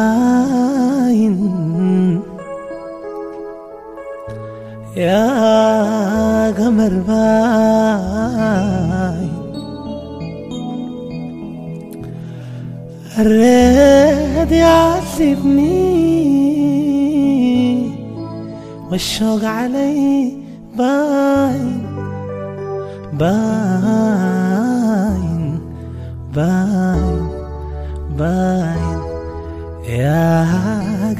ያገመርባይን ያገመርባይን red ያስብኒ والشوق علي باين باين باين باين. يا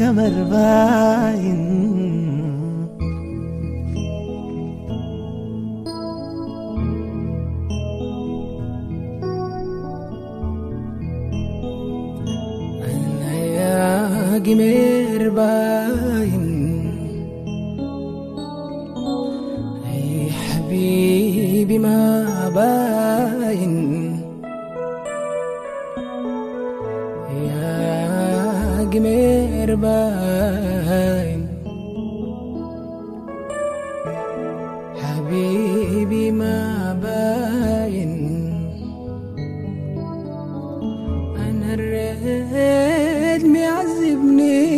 قمر باين. أنا يا قمر باين. أي حبيبي ما باين يا قمر باين حبيبي ما باين أنا الريد معذبني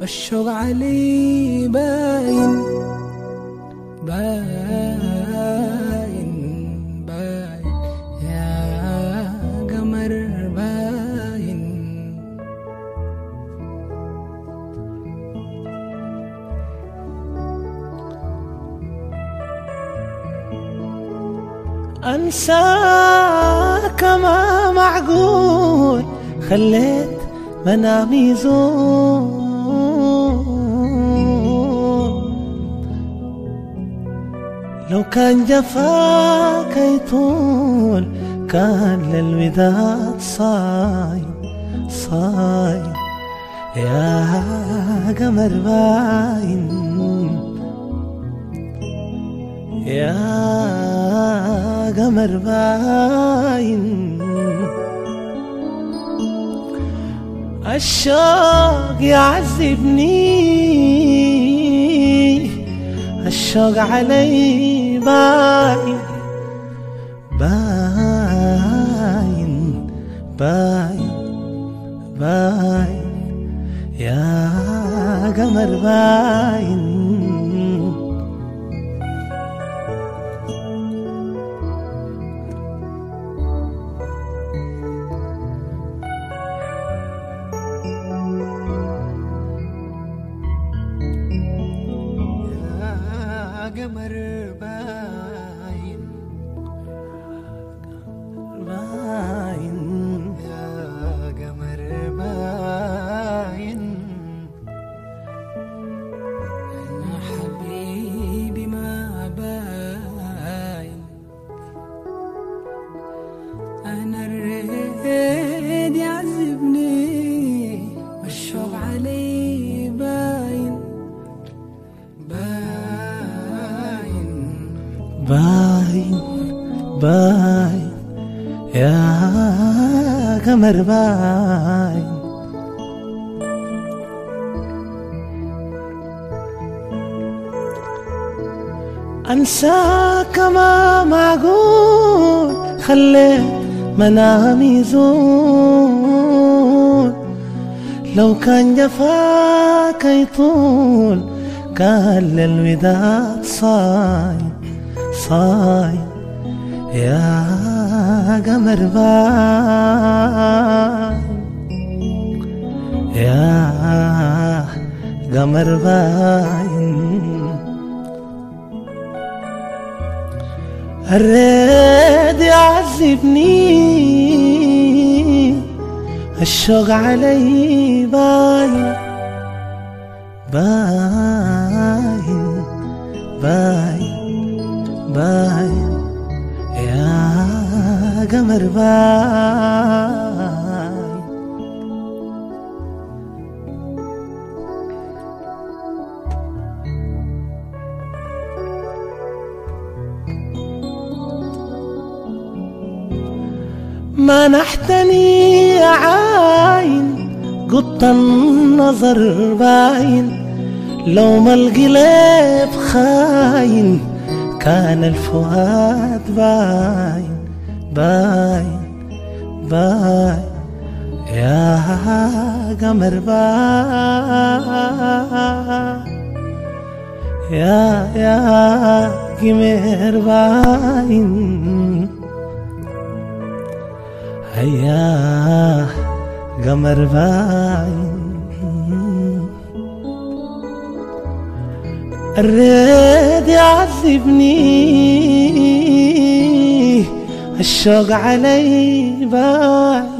والشوق علي باين يا قمر باين. أنساك ما معقول. خليت منامي يزول كان جفاك يطول كان للوداد صايم صايم. يا قمر باين. يا قمر باين. الشوق يعذبني الشوق علي. باين باين باين باين. يا قمر باين. باين باين باين باين يا قمر باين. أنساك ما معقول خليت منامي يزول لو كان جفاك يطول كان للوداد صايم صايم. يا قمر باين يا قمر باين الريد يعذبني. الشوق علي باين باين باين باين. يا قمر باين. منحتني يا عاين قط النظر باين. لو ما القلب خاين كان الفؤاد باين باين باين. يا قمر باين يا يا قمر باين. هيا قمر باين الريد يعذبني الشوق علي باين